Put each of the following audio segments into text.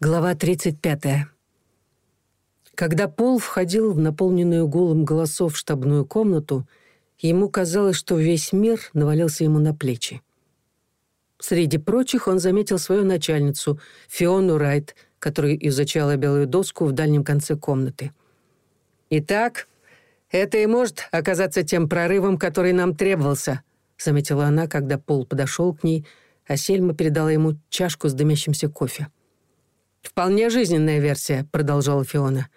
Глава 35. Когда Пол входил в наполненную гулом голосов штабную комнату, ему казалось, что весь мир навалился ему на плечи. Среди прочих он заметил свою начальницу, Фиону Райт, которая изучала белую доску в дальнем конце комнаты. «Итак, это и может оказаться тем прорывом, который нам требовался», заметила она, когда Пол подошел к ней, а Сельма передала ему чашку с дымящимся «Кофе». жизненная версия», — продолжала Фиона.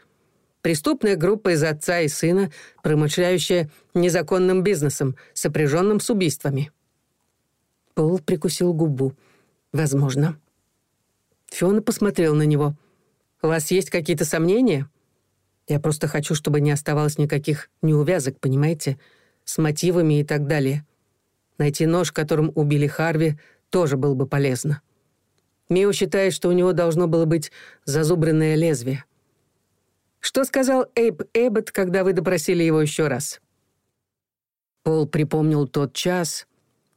«Преступная группа из отца и сына, промышляющая незаконным бизнесом, сопряженным с убийствами». Пол прикусил губу. «Возможно». Фиона посмотрел на него. «У вас есть какие-то сомнения?» «Я просто хочу, чтобы не оставалось никаких неувязок, понимаете? С мотивами и так далее. Найти нож, которым убили Харви, тоже было бы полезно». Мио считает, что у него должно было быть зазубренное лезвие. Что сказал Эйб Эббот, когда вы допросили его еще раз? Пол припомнил тот час,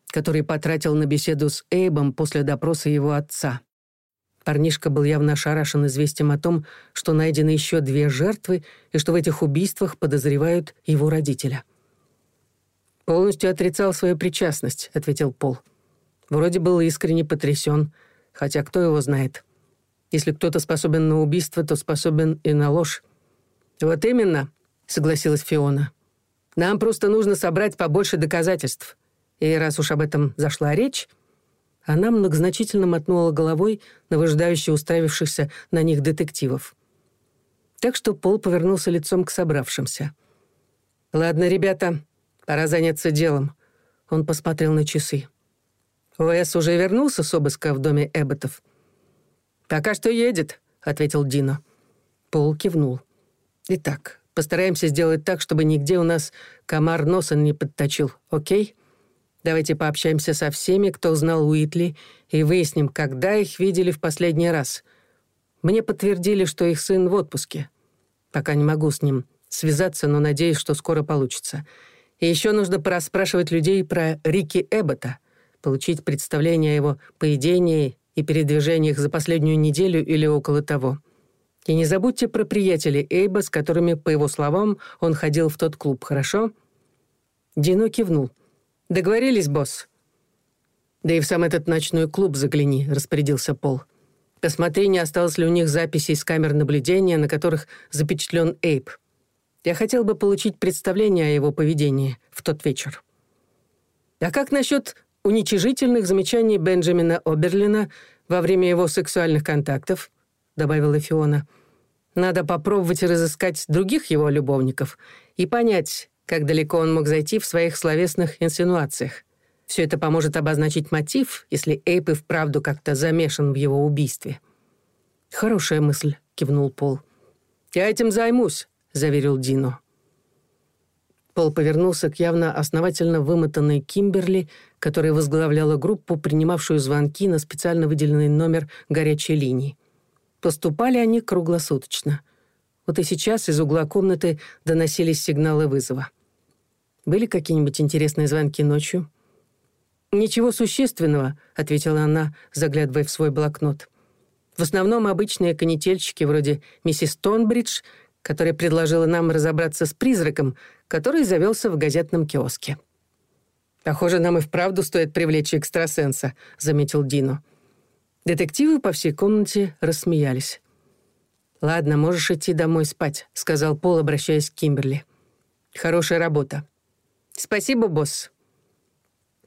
который потратил на беседу с Эйбом после допроса его отца. Парнишка был явно ошарашен известием о том, что найдены еще две хотя кто его знает. Если кто-то способен на убийство, то способен и на ложь. Вот именно, согласилась Фиона. Нам просто нужно собрать побольше доказательств. И раз уж об этом зашла речь, она многозначительно мотнула головой на выжидающе уставившихся на них детективов. Так что Пол повернулся лицом к собравшимся. «Ладно, ребята, пора заняться делом». Он посмотрел на часы. Уэс уже вернулся с обыска в доме Эбботов?» «Пока что едет», — ответил Дино. Пол кивнул. «Итак, постараемся сделать так, чтобы нигде у нас комар носа не подточил, окей? Давайте пообщаемся со всеми, кто знал Уитли, и выясним, когда их видели в последний раз. Мне подтвердили, что их сын в отпуске. Пока не могу с ним связаться, но надеюсь, что скоро получится. И еще нужно порасспрашивать людей про Рики Эббота — получить представление о его поведении и передвижениях за последнюю неделю или около того. И не забудьте про приятелей Эйба, с которыми, по его словам, он ходил в тот клуб, хорошо?» Дино кивнул. «Договорились, босс?» «Да и в сам этот ночной клуб загляни», — распорядился Пол. «Посмотри, не осталось ли у них записей с камер наблюдения, на которых запечатлен Эйб. Я хотел бы получить представление о его поведении в тот вечер». «А как насчет уничижительных замечаний Бенджамина Оберлина во время его сексуальных контактов, добавила Фиона. Надо попробовать разыскать других его любовников и понять, как далеко он мог зайти в своих словесных инсинуациях. Все это поможет обозначить мотив, если Эйп и вправду как-то замешан в его убийстве. «Хорошая мысль», — кивнул Пол. «Я этим займусь», — заверил Дино. Пол повернулся к явно основательно вымотанной Кимберли, которая возглавляла группу, принимавшую звонки на специально выделенный номер горячей линии. Поступали они круглосуточно. Вот и сейчас из угла комнаты доносились сигналы вызова. «Были какие-нибудь интересные звонки ночью?» «Ничего существенного», — ответила она, заглядывая в свой блокнот. «В основном обычные канительщики вроде миссис Тонбридж, которая предложила нам разобраться с призраком, который завелся в газетном киоске. «Похоже, нам и вправду стоит привлечь экстрасенса», — заметил Дино. Детективы по всей комнате рассмеялись. «Ладно, можешь идти домой спать», — сказал Пол, обращаясь к Кимберли. «Хорошая работа». «Спасибо, босс».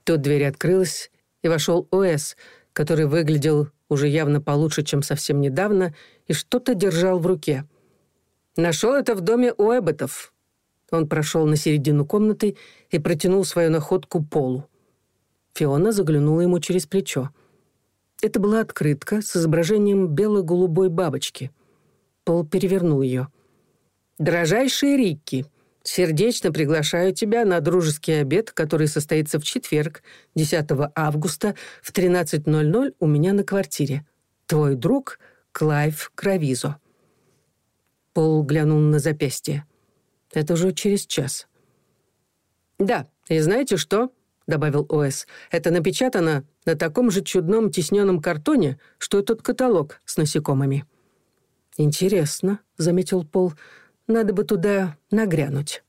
Тут дверь открылась, и вошел О.С., который выглядел уже явно получше, чем совсем недавно, и что-то держал в руке — «Нашел это в доме Уэбботов», он прошел на середину комнаты и протянул свою находку Полу. Фиона заглянула ему через плечо. Это была открытка с изображением бело-голубой бабочки. Пол перевернул ее. «Дорожайший Рикки, сердечно приглашаю тебя на дружеский обед, который состоится в четверг, 10 августа в 13.00 у меня на квартире. Твой друг Клайв Кравизо». Пол глянул на запястье. «Это уже через час». «Да, и знаете что?» — добавил О.С. «Это напечатано на таком же чудном тисненном картоне, что и тот каталог с насекомыми». «Интересно», — заметил Пол, — «надо бы туда нагрянуть».